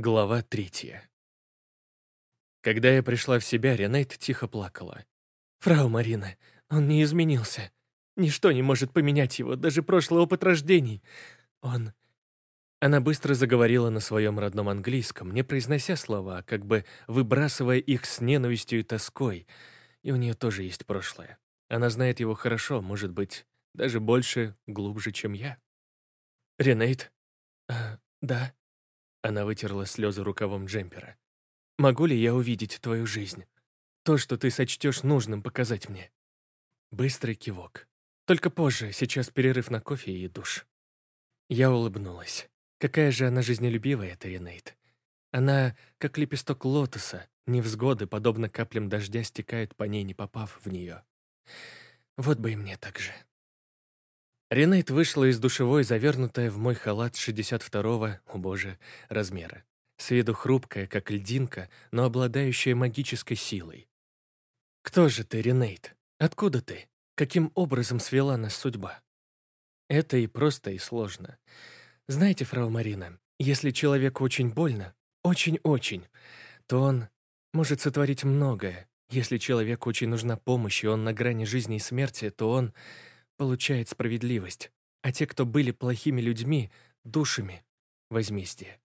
Глава третья. Когда я пришла в себя, Ренейт тихо плакала. «Фрау Марина, он не изменился. Ничто не может поменять его, даже прошлый опыт рождений. Он...» Она быстро заговорила на своем родном английском, не произнося слова, как бы выбрасывая их с ненавистью и тоской. И у нее тоже есть прошлое. Она знает его хорошо, может быть, даже больше, глубже, чем я. «Ренейт?» а, «Да?» Она вытерла слезы рукавом джемпера. «Могу ли я увидеть твою жизнь? То, что ты сочтешь нужным показать мне?» Быстрый кивок. «Только позже, сейчас перерыв на кофе и душ». Я улыбнулась. Какая же она жизнелюбивая, эта Ренейт. Она, как лепесток лотоса, невзгоды, подобно каплям дождя, стекают по ней, не попав в нее. Вот бы и мне так же. Ренейт вышла из душевой, завернутая в мой халат 62-го, о боже, размера. С виду хрупкая, как льдинка, но обладающая магической силой. «Кто же ты, Ренейт? Откуда ты? Каким образом свела нас судьба?» Это и просто, и сложно. Знаете, фрау Марина, если человеку очень больно, очень-очень, то он может сотворить многое. Если человеку очень нужна помощь, и он на грани жизни и смерти, то он получает справедливость, а те, кто были плохими людьми, душами, возмездие.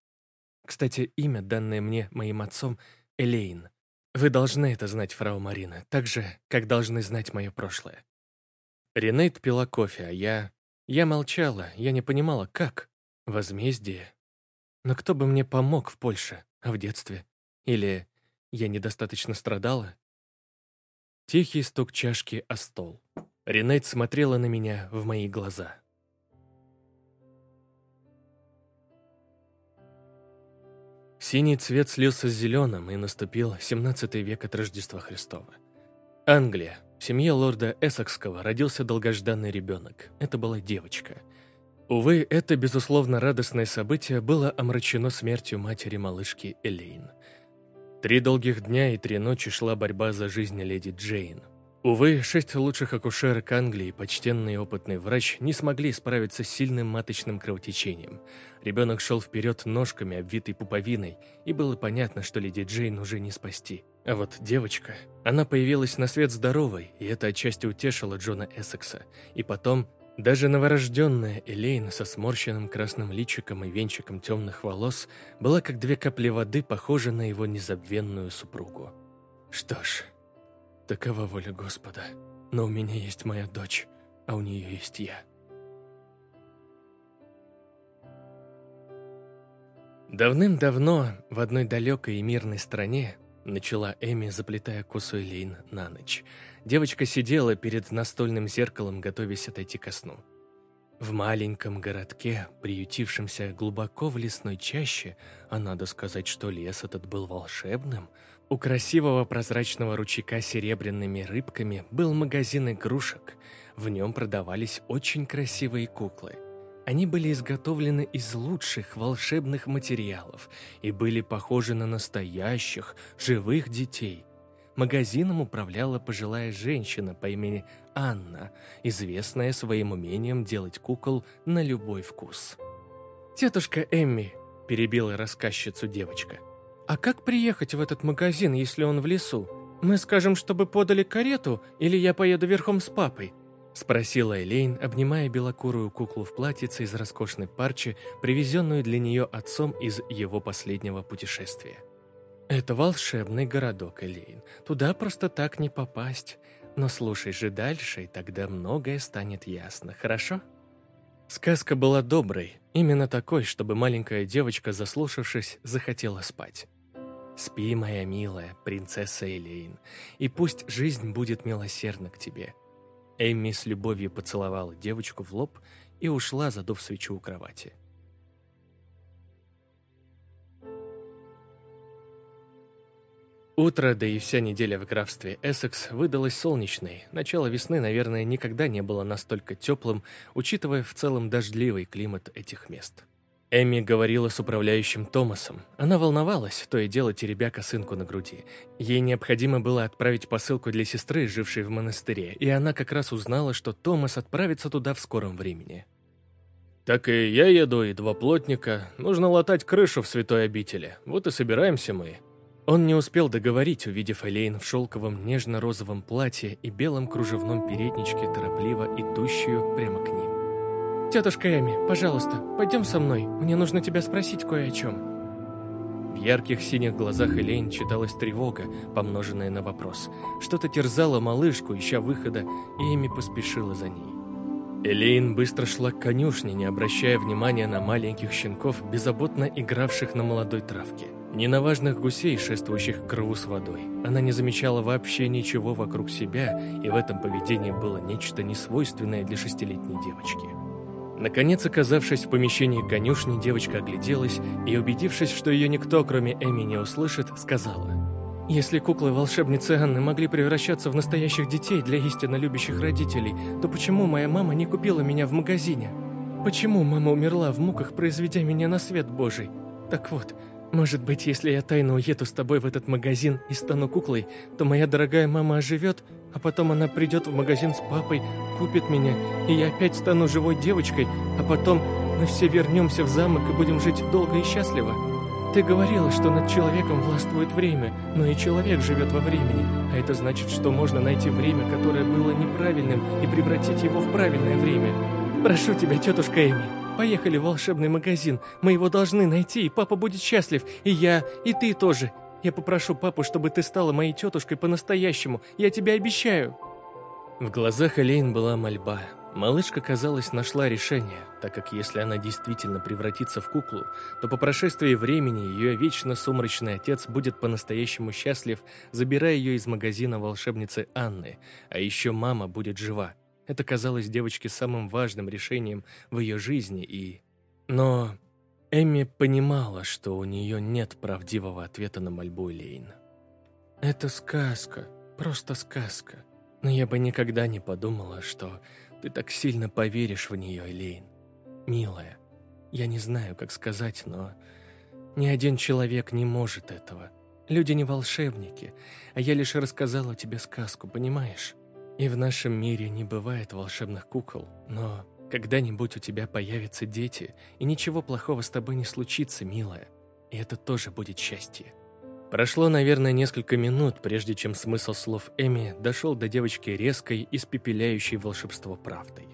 Кстати, имя, данное мне моим отцом, Элейн. Вы должны это знать, фрау Марина, так же, как должны знать мое прошлое. Ренейт пила кофе, а я... Я молчала, я не понимала, как. Возмездие. Но кто бы мне помог в Польше, а в детстве? Или я недостаточно страдала? Тихий стук чашки о стол. Ренет смотрела на меня в мои глаза. Синий цвет слился с зеленым, и наступил 17 век от Рождества Христова. Англия. В семье лорда Эссекского родился долгожданный ребенок. Это была девочка. Увы, это, безусловно, радостное событие было омрачено смертью матери малышки Элейн. Три долгих дня и три ночи шла борьба за жизнь леди Джейн. Увы, шесть лучших акушерок Англии, почтенный и опытный врач, не смогли справиться с сильным маточным кровотечением. Ребенок шел вперед ножками, обвитой пуповиной, и было понятно, что леди Джейн уже не спасти. А вот девочка, она появилась на свет здоровой, и это отчасти утешило Джона Эссекса. И потом, даже новорожденная Элейн со сморщенным красным личиком и венчиком темных волос была как две капли воды похожа на его незабвенную супругу. Что ж... Такова воля Господа. Но у меня есть моя дочь, а у нее есть я. Давным-давно в одной далекой и мирной стране начала Эми, заплетая косу Лейн на ночь. Девочка сидела перед настольным зеркалом, готовясь отойти ко сну. В маленьком городке, приютившемся глубоко в лесной чаще, а надо сказать, что лес этот был волшебным – у красивого прозрачного ручейка с серебряными рыбками был магазин игрушек. В нем продавались очень красивые куклы. Они были изготовлены из лучших волшебных материалов и были похожи на настоящих, живых детей. Магазином управляла пожилая женщина по имени Анна, известная своим умением делать кукол на любой вкус. «Тетушка Эмми», – перебила рассказчицу девочка – «А как приехать в этот магазин, если он в лесу? Мы скажем, чтобы подали карету, или я поеду верхом с папой?» Спросила Элейн, обнимая белокурую куклу в платьице из роскошной парчи, привезенную для нее отцом из его последнего путешествия. «Это волшебный городок, Элейн. Туда просто так не попасть. Но слушай же дальше, и тогда многое станет ясно, хорошо?» Сказка была доброй, именно такой, чтобы маленькая девочка, заслушавшись, захотела спать. Спи, моя милая, принцесса Элейн, и пусть жизнь будет милосердна к тебе». Эмми с любовью поцеловала девочку в лоб и ушла, задув свечу у кровати. Утро, да и вся неделя в графстве Эссекс выдалась солнечной. Начало весны, наверное, никогда не было настолько теплым, учитывая в целом дождливый климат этих мест. Эми говорила с управляющим Томасом. Она волновалась, то и дело теребя косынку на груди. Ей необходимо было отправить посылку для сестры, жившей в монастыре, и она как раз узнала, что Томас отправится туда в скором времени. Так и я еду, и два плотника. Нужно латать крышу в святой обители. Вот и собираемся мы. Он не успел договорить, увидев Элейн в шелковом нежно-розовом платье и белом кружевном передничке, торопливо идущую прямо к ним. «Тетушка Эми, пожалуйста, пойдем со мной. Мне нужно тебя спросить кое о чем». В ярких синих глазах Элейн читалась тревога, помноженная на вопрос. Что-то терзало малышку, ища выхода, и Эми поспешила за ней. Элейн быстро шла к конюшне, не обращая внимания на маленьких щенков, беззаботно игравших на молодой травке. Ни на важных гусей, шествующих к рву с водой. Она не замечала вообще ничего вокруг себя, и в этом поведении было нечто несвойственное для шестилетней девочки. Наконец, оказавшись в помещении конюшни, девочка огляделась и, убедившись, что ее никто, кроме Эми, не услышит, сказала – если куклы волшебницы Анны могли превращаться в настоящих детей для истинно любящих родителей, то почему моя мама не купила меня в магазине? Почему мама умерла в муках, произведя меня на свет Божий? Так вот, может быть, если я тайно уеду с тобой в этот магазин и стану куклой, то моя дорогая мама оживет, а потом она придет в магазин с папой, купит меня, и я опять стану живой девочкой, а потом мы все вернемся в замок и будем жить долго и счастливо. Ты говорила, что над человеком властвует время, но и человек живет во времени, а это значит, что можно найти время, которое было неправильным, и превратить его в правильное время. Прошу тебя, тетушка Эми, поехали в волшебный магазин, мы его должны найти, и папа будет счастлив, и я, и ты тоже. Я попрошу папу, чтобы ты стала моей тетушкой по-настоящему, я тебе обещаю». В глазах Элейн была мольба, Малышка, казалось, нашла решение, так как если она действительно превратится в куклу, то по прошествии времени ее вечно сумрачный отец будет по-настоящему счастлив, забирая ее из магазина волшебницы Анны, а еще мама будет жива. Это казалось девочке самым важным решением в ее жизни и... Но Эми понимала, что у нее нет правдивого ответа на мольбу Лейн. «Это сказка, просто сказка. Но я бы никогда не подумала, что ты так сильно поверишь в нее, Элейн. Милая, я не знаю, как сказать, но ни один человек не может этого. Люди не волшебники, а я лишь рассказала тебе сказку, понимаешь? И в нашем мире не бывает волшебных кукол, но когда-нибудь у тебя появятся дети, и ничего плохого с тобой не случится, милая. И это тоже будет счастье. Прошло, наверное, несколько минут, прежде чем смысл слов Эми дошел до девочки резкой, испепеляющей волшебство правдой.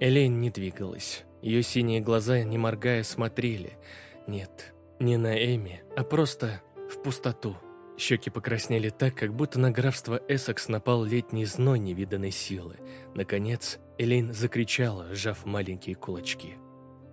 Элейн не двигалась. Ее синие глаза, не моргая, смотрели. Нет, не на Эми, а просто в пустоту. Щеки покраснели так, как будто на графство Эссекс напал летний зной невиданной силы. Наконец, Элейн закричала, сжав маленькие кулачки.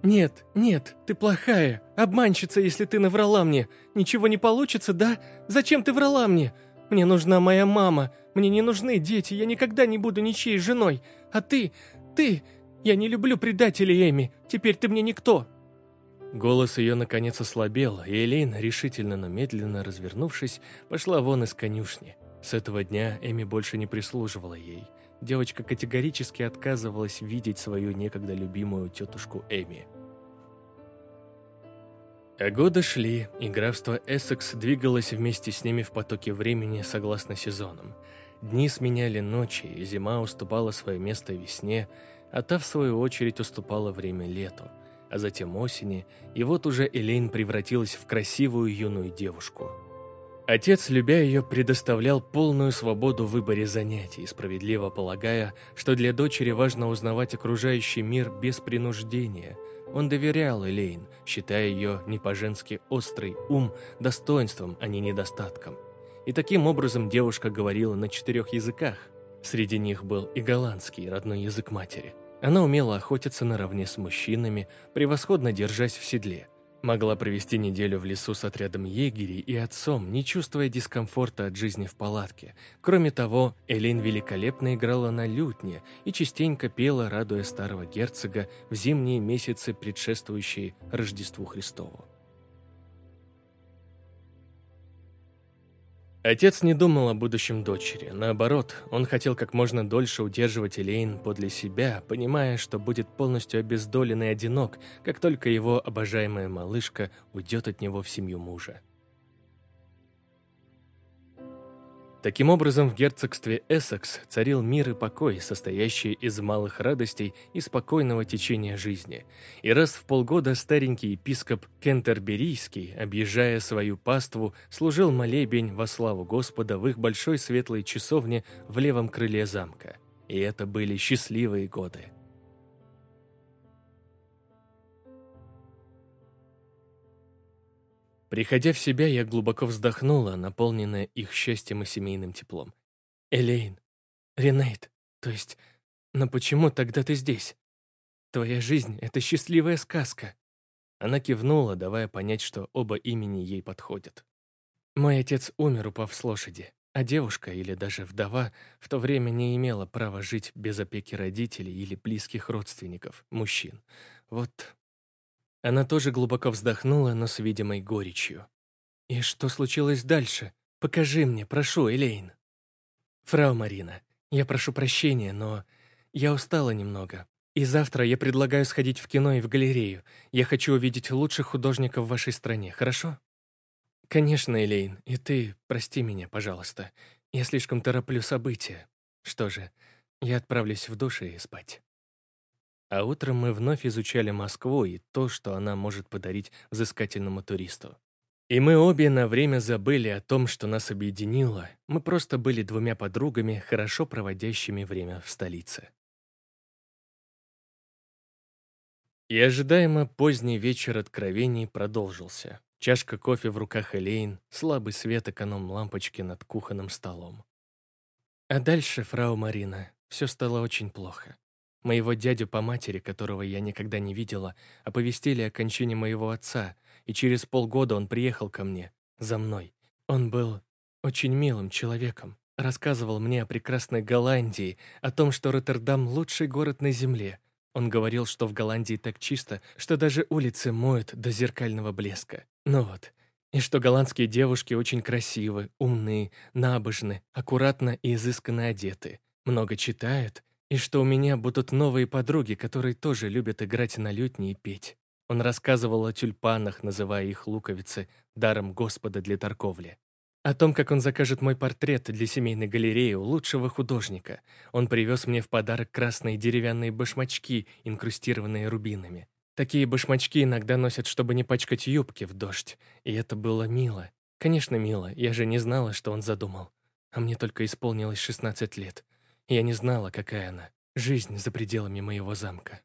«Нет, нет, ты плохая, обманщица, если ты наврала мне. Ничего не получится, да? Зачем ты врала мне? Мне нужна моя мама, мне не нужны дети, я никогда не буду ничьей женой. А ты, ты, я не люблю предателей, Эми, теперь ты мне никто». Голос ее наконец ослабел, и Элейн, решительно, но медленно развернувшись, пошла вон из конюшни. С этого дня Эми больше не прислуживала ей. Девочка категорически отказывалась видеть свою некогда любимую тетушку Эми. А годы шли, и графство Эссекс двигалось вместе с ними в потоке времени согласно сезонам. Дни сменяли ночи, и зима уступала свое место весне, а та, в свою очередь, уступала время лету, а затем осени, и вот уже Элейн превратилась в красивую юную девушку. Отец, любя ее, предоставлял полную свободу в выборе занятий, справедливо полагая, что для дочери важно узнавать окружающий мир без принуждения – он доверял Элейн, считая ее не по-женски острый ум достоинством, а не недостатком. И таким образом девушка говорила на четырех языках. Среди них был и голландский, родной язык матери. Она умела охотиться наравне с мужчинами, превосходно держась в седле. Могла провести неделю в лесу с отрядом егерей и отцом, не чувствуя дискомфорта от жизни в палатке. Кроме того, Элин великолепно играла на лютне и частенько пела, радуя старого герцога в зимние месяцы, предшествующие Рождеству Христову. Отец не думал о будущем дочери. Наоборот, он хотел как можно дольше удерживать Элейн подле себя, понимая, что будет полностью обездолен и одинок, как только его обожаемая малышка уйдет от него в семью мужа. Таким образом, в герцогстве Эссекс царил мир и покой, состоящий из малых радостей и спокойного течения жизни. И раз в полгода старенький епископ Кентерберийский, объезжая свою паству, служил молебень во славу Господа в их большой светлой часовне в левом крыле замка. И это были счастливые годы. Приходя в себя, я глубоко вздохнула, наполненная их счастьем и семейным теплом. «Элейн, Ренейт, то есть, но почему тогда ты здесь? Твоя жизнь — это счастливая сказка». Она кивнула, давая понять, что оба имени ей подходят. «Мой отец умер, упав с лошади, а девушка или даже вдова в то время не имела права жить без опеки родителей или близких родственников, мужчин. Вот она тоже глубоко вздохнула, но с видимой горечью. «И что случилось дальше? Покажи мне, прошу, Элейн». «Фрау Марина, я прошу прощения, но я устала немного. И завтра я предлагаю сходить в кино и в галерею. Я хочу увидеть лучших художников в вашей стране, хорошо?» «Конечно, Элейн, и ты прости меня, пожалуйста. Я слишком тороплю события. Что же, я отправлюсь в душ и спать». А утром мы вновь изучали Москву и то, что она может подарить взыскательному туристу. И мы обе на время забыли о том, что нас объединило. Мы просто были двумя подругами, хорошо проводящими время в столице. И ожидаемо поздний вечер откровений продолжился. Чашка кофе в руках Элейн, слабый свет эконом-лампочки над кухонным столом. А дальше, фрау Марина, все стало очень плохо. Моего дядю по матери, которого я никогда не видела, оповестили о кончине моего отца, и через полгода он приехал ко мне, за мной. Он был очень милым человеком, рассказывал мне о прекрасной Голландии, о том, что Роттердам – лучший город на земле. Он говорил, что в Голландии так чисто, что даже улицы моют до зеркального блеска. Ну вот, и что голландские девушки очень красивы, умны, набожны, аккуратно и изысканно одеты, много читают и что у меня будут новые подруги, которые тоже любят играть на лютне и петь. Он рассказывал о тюльпанах, называя их луковицы даром Господа для торговли. О том, как он закажет мой портрет для семейной галереи у лучшего художника. Он привез мне в подарок красные деревянные башмачки, инкрустированные рубинами. Такие башмачки иногда носят, чтобы не пачкать юбки в дождь. И это было мило. Конечно, мило, я же не знала, что он задумал. А мне только исполнилось 16 лет. Я не знала, какая она, жизнь за пределами моего замка.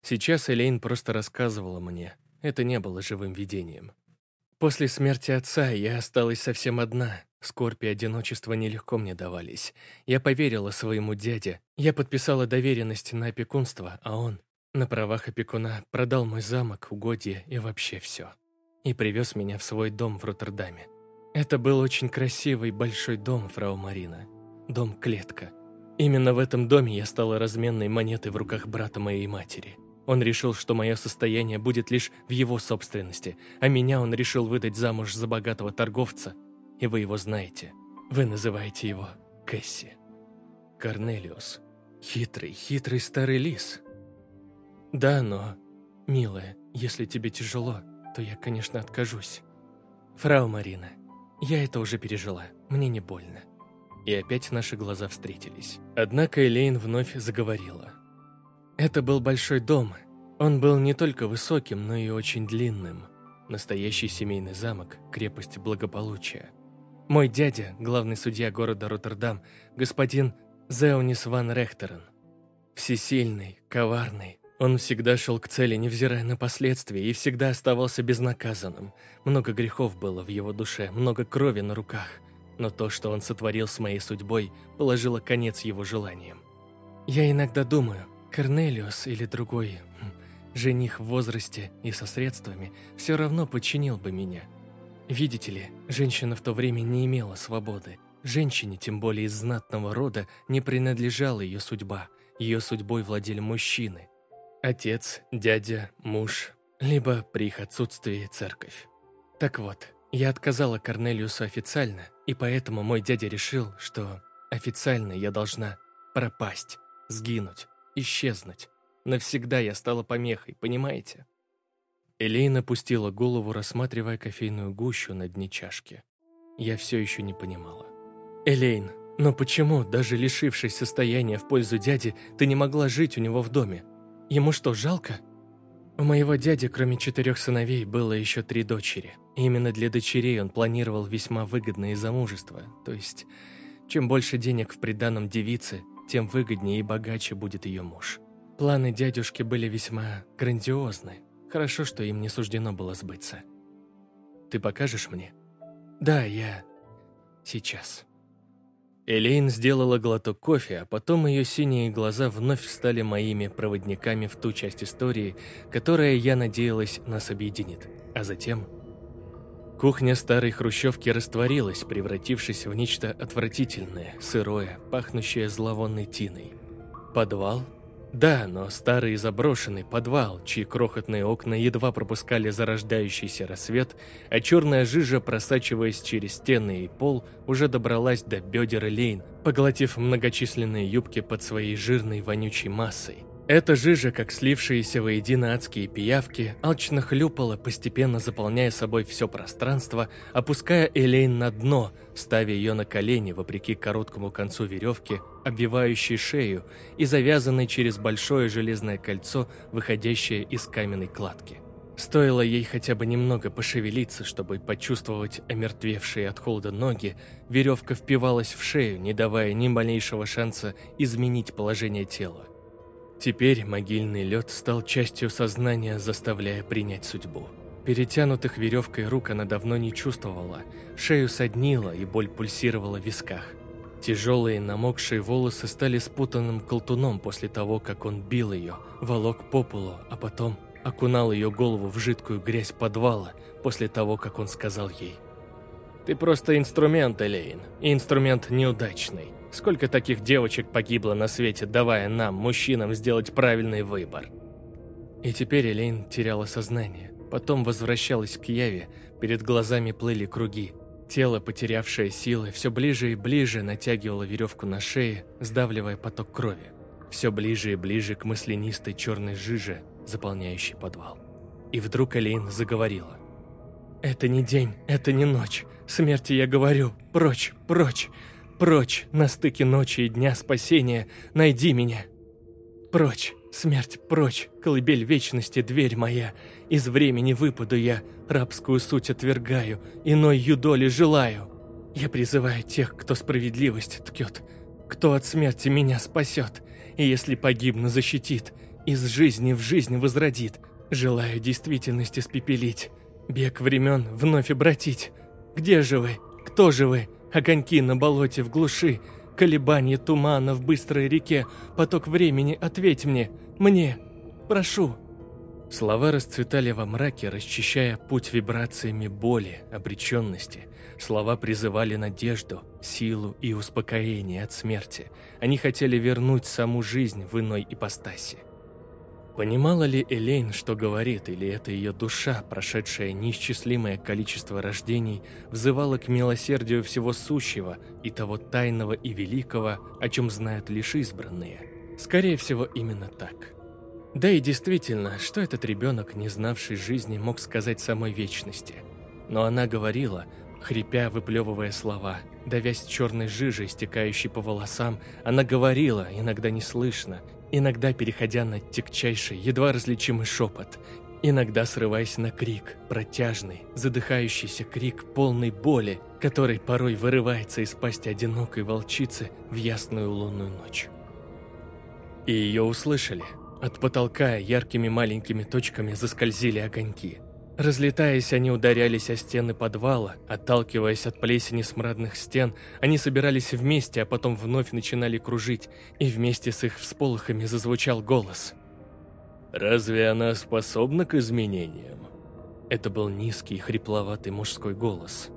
Сейчас Элейн просто рассказывала мне, это не было живым видением. После смерти отца я осталась совсем одна, скорбь и одиночество нелегко мне давались. Я поверила своему дяде, я подписала доверенность на опекунство, а он, на правах опекуна, продал мой замок, угодья и вообще все. И привез меня в свой дом в Роттердаме. Это был очень красивый большой дом, фрау Марина. Дом-клетка. Именно в этом доме я стала разменной монетой в руках брата моей матери. Он решил, что мое состояние будет лишь в его собственности, а меня он решил выдать замуж за богатого торговца. И вы его знаете. Вы называете его Кэсси. Корнелиус. Хитрый, хитрый старый лис. Да, но, милая, если тебе тяжело, то я, конечно, откажусь. Фрау Марина, я это уже пережила, мне не больно. И опять наши глаза встретились. Однако Элейн вновь заговорила. Это был большой дом. Он был не только высоким, но и очень длинным. Настоящий семейный замок, крепость благополучия. Мой дядя, главный судья города Роттердам, господин Зеонис ван Рехтерен. Всесильный, коварный, он всегда шел к цели, невзирая на последствия, и всегда оставался безнаказанным. Много грехов было в его душе, много крови на руках – но то, что он сотворил с моей судьбой, положило конец его желаниям. Я иногда думаю, Корнелиус или другой хм, жених в возрасте и со средствами все равно подчинил бы меня. Видите ли, женщина в то время не имела свободы. Женщине, тем более из знатного рода, не принадлежала ее судьба. Ее судьбой владели мужчины. Отец, дядя, муж, либо при их отсутствии церковь. Так вот, я отказала Корнелиусу официально, и поэтому мой дядя решил, что официально я должна пропасть, сгинуть, исчезнуть. Навсегда я стала помехой, понимаете? Элейна опустила голову, рассматривая кофейную гущу на дне чашки. Я все еще не понимала. Элейн, но почему, даже лишившись состояния в пользу дяди, ты не могла жить у него в доме? Ему что, жалко? У моего дяди, кроме четырех сыновей, было еще три дочери. Именно для дочерей он планировал весьма выгодное замужество. То есть, чем больше денег в приданном девице, тем выгоднее и богаче будет ее муж. Планы дядюшки были весьма грандиозны. Хорошо, что им не суждено было сбыться. Ты покажешь мне? Да, я... Сейчас. Элейн сделала глоток кофе, а потом ее синие глаза вновь стали моими проводниками в ту часть истории, которая, я надеялась, нас объединит. А затем... Кухня старой хрущевки растворилась, превратившись в нечто отвратительное, сырое, пахнущее зловонной тиной. Подвал да, но старый заброшенный подвал, чьи крохотные окна едва пропускали зарождающийся рассвет, а черная жижа, просачиваясь через стены и пол, уже добралась до бедер Лейн, поглотив многочисленные юбки под своей жирной вонючей массой. Эта жижа, как слившиеся воедино адские пиявки, алчно хлюпала, постепенно заполняя собой все пространство, опуская Элейн на дно, ставя ее на колени, вопреки короткому концу веревки, обвивающей шею и завязанной через большое железное кольцо, выходящее из каменной кладки. Стоило ей хотя бы немного пошевелиться, чтобы почувствовать омертвевшие от холода ноги, веревка впивалась в шею, не давая ни малейшего шанса изменить положение тела. Теперь могильный лед стал частью сознания, заставляя принять судьбу. Перетянутых веревкой рук она давно не чувствовала, шею соднила и боль пульсировала в висках. Тяжелые намокшие волосы стали спутанным колтуном после того, как он бил ее, волок по полу, а потом окунал ее голову в жидкую грязь подвала после того, как он сказал ей «Ты просто инструмент, Элейн, и инструмент неудачный. Сколько таких девочек погибло на свете, давая нам, мужчинам, сделать правильный выбор. И теперь Элейн теряла сознание. Потом возвращалась к Яве, перед глазами плыли круги. Тело, потерявшее силы, все ближе и ближе натягивало веревку на шее, сдавливая поток крови. Все ближе и ближе к мысленистой черной жиже, заполняющей подвал. И вдруг Элейн заговорила. «Это не день, это не ночь. Смерти я говорю. Прочь, прочь. Прочь, на стыке ночи и дня спасения, найди меня. Прочь, смерть, прочь, колыбель вечности, дверь моя. Из времени выпаду я, рабскую суть отвергаю, иной юдоли желаю. Я призываю тех, кто справедливость ткет, кто от смерти меня спасет, и если погибну, защитит, из жизни в жизнь возродит. Желаю действительности спепелить, бег времен вновь обратить. Где же вы? Кто же вы? Огоньки на болоте в глуши, колебания тумана в быстрой реке, поток времени, ответь мне, мне, прошу». Слова расцветали во мраке, расчищая путь вибрациями боли, обреченности. Слова призывали надежду, силу и успокоение от смерти. Они хотели вернуть саму жизнь в иной ипостаси. Понимала ли Элейн, что говорит, или это ее душа, прошедшая неисчислимое количество рождений, взывала к милосердию всего сущего и того тайного и великого, о чем знают лишь избранные? Скорее всего, именно так. Да и действительно, что этот ребенок, не знавший жизни, мог сказать самой вечности? Но она говорила, хрипя, выплевывая слова, давясь черной жижей, стекающей по волосам, она говорила, иногда неслышно, иногда переходя на тягчайший, едва различимый шепот, иногда срываясь на крик, протяжный, задыхающийся крик полной боли, который порой вырывается из пасти одинокой волчицы в ясную лунную ночь. И ее услышали. От потолка яркими маленькими точками заскользили огоньки – Разлетаясь, они ударялись о стены подвала, отталкиваясь от плесени смрадных стен, они собирались вместе, а потом вновь начинали кружить, и вместе с их всполохами зазвучал голос. «Разве она способна к изменениям?» Это был низкий, хрипловатый мужской голос.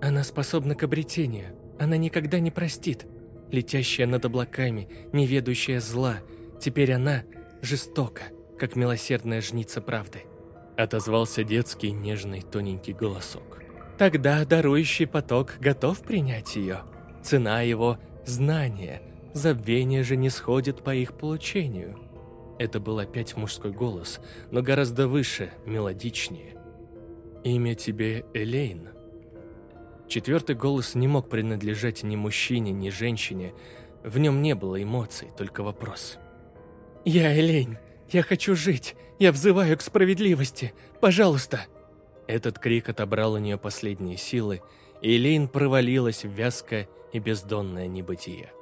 «Она способна к обретению. Она никогда не простит. Летящая над облаками, неведущая зла. Теперь она жестока, как милосердная жница правды». Отозвался детский нежный тоненький голосок. Тогда дарующий поток готов принять ее. Цена его – знание. Забвение же не сходит по их получению. Это был опять мужской голос, но гораздо выше, мелодичнее. «Имя тебе Элейн?» Четвертый голос не мог принадлежать ни мужчине, ни женщине. В нем не было эмоций, только вопрос. «Я Элейн. Я хочу жить. Я взываю к справедливости. Пожалуйста!» Этот крик отобрал у нее последние силы, и Элейн провалилась в вязкое и бездонное небытие.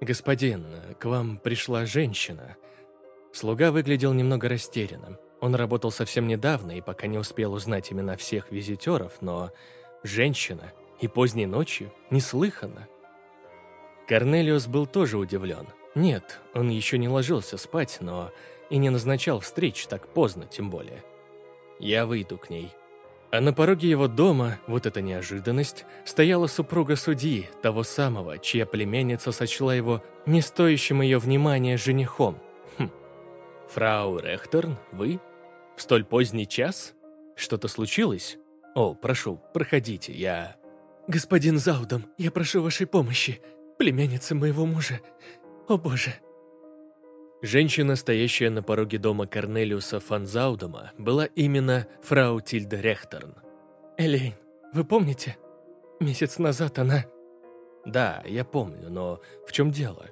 «Господин, к вам пришла женщина». Слуга выглядел немного растерянным. Он работал совсем недавно и пока не успел узнать имена всех визитеров, но женщина и поздней ночью неслыханно. Корнелиус был тоже удивлен. Нет, он еще не ложился спать, но и не назначал встреч так поздно, тем более. Я выйду к ней. А на пороге его дома, вот эта неожиданность, стояла супруга судьи, того самого, чья племянница сочла его не стоящим ее внимания женихом. Хм. «Фрау Рехтерн, вы? В столь поздний час? Что-то случилось? О, прошу, проходите, я...» «Господин Заудом, я прошу вашей помощи. Племянница моего мужа. О боже!» Женщина, стоящая на пороге дома Корнелиуса фан Заудома, была именно фрау Тильда Рехтерн. «Элейн, вы помните? Месяц назад она...» «Да, я помню, но в чем дело?»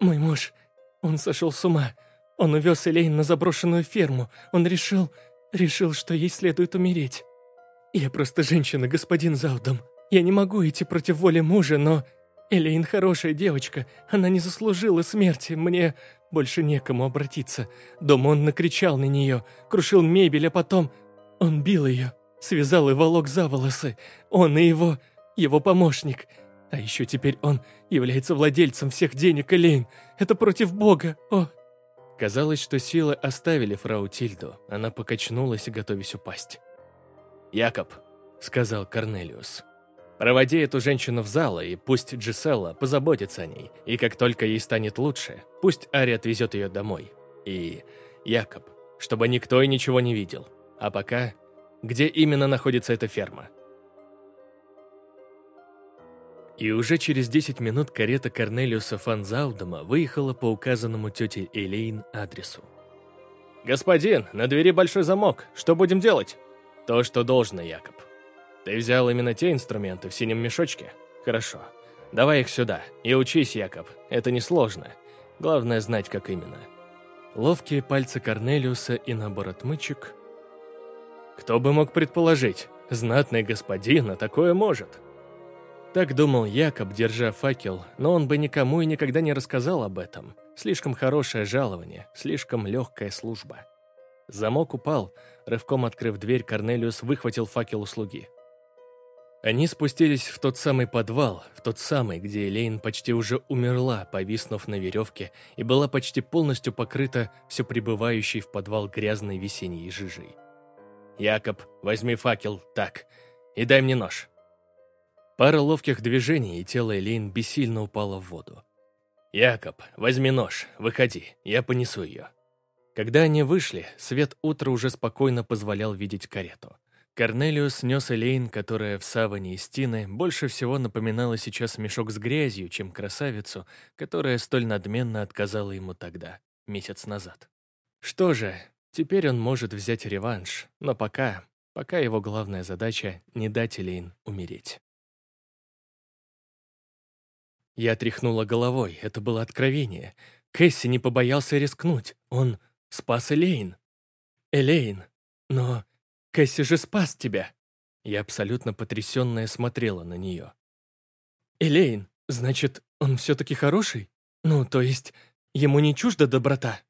«Мой муж, он сошел с ума. Он увез Элейн на заброшенную ферму. Он решил... решил, что ей следует умереть. Я просто женщина, господин Заудом. Я не могу идти против воли мужа, но... Элейн хорошая девочка, она не заслужила смерти, мне больше некому обратиться. Дома он накричал на нее, крушил мебель, а потом... Он бил ее, связал и волок за волосы. Он и его... его помощник. А еще теперь он является владельцем всех денег Элейн. Это против Бога, о... Казалось, что силы оставили фрау Тильду. Она покачнулась, готовясь упасть. «Якоб», — сказал Корнелиус, — «проводи эту женщину в зал, и пусть Джиселла позаботится о ней, и как только ей станет лучше, пусть Ари отвезет ее домой. И, Якоб, чтобы никто и ничего не видел. А пока, где именно находится эта ферма?» И уже через 10 минут карета Корнелиуса Фанзаудома выехала по указанному тете Элейн адресу. «Господин, на двери большой замок. Что будем делать?» То, что должно, Якоб. Ты взял именно те инструменты в синем мешочке? Хорошо. Давай их сюда. И учись, Якоб. Это несложно. Главное знать, как именно. Ловкие пальцы Корнелиуса и набор отмычек. Кто бы мог предположить, знатный господин, а такое может. Так думал Якоб, держа факел, но он бы никому и никогда не рассказал об этом. Слишком хорошее жалование, слишком легкая служба. Замок упал. Рывком открыв дверь, Корнелиус выхватил факел у слуги. Они спустились в тот самый подвал, в тот самый, где Элейн почти уже умерла, повиснув на веревке, и была почти полностью покрыта все пребывающей в подвал грязной весенней жижей. «Якоб, возьми факел, так, и дай мне нож». Пара ловких движений, и тело Элейн бессильно упало в воду. «Якоб, возьми нож, выходи, я понесу ее». Когда они вышли, свет утра уже спокойно позволял видеть карету. Корнелиус нес Элейн, которая в саване из тины больше всего напоминала сейчас мешок с грязью, чем красавицу, которая столь надменно отказала ему тогда, месяц назад. Что же, теперь он может взять реванш, но пока, пока его главная задача — не дать Элейн умереть. Я тряхнула головой, это было откровение. Кэсси не побоялся рискнуть, он Спас Элейн. Элейн. Но Кэсси же спас тебя. Я абсолютно потрясенная смотрела на нее. Элейн, значит, он все-таки хороший? Ну, то есть, ему не чужда доброта?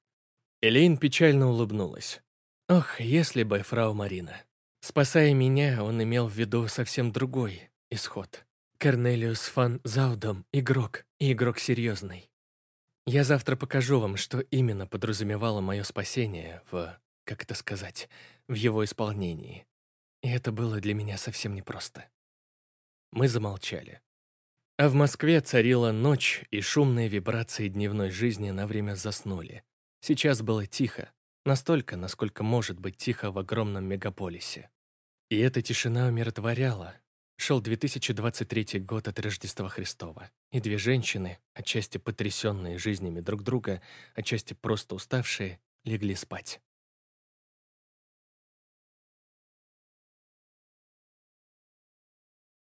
Элейн печально улыбнулась. Ох, если бы, фрау Марина. Спасая меня, он имел в виду совсем другой исход. Корнелиус фан Заудом — игрок, и игрок серьезный. Я завтра покажу вам, что именно подразумевало мое спасение в, как это сказать, в его исполнении. И это было для меня совсем непросто. Мы замолчали. А в Москве царила ночь, и шумные вибрации дневной жизни на время заснули. Сейчас было тихо, настолько, насколько может быть тихо в огромном мегаполисе. И эта тишина умиротворяла, Шел 2023 год от Рождества Христова, и две женщины, отчасти потрясенные жизнями друг друга, отчасти просто уставшие, легли спать.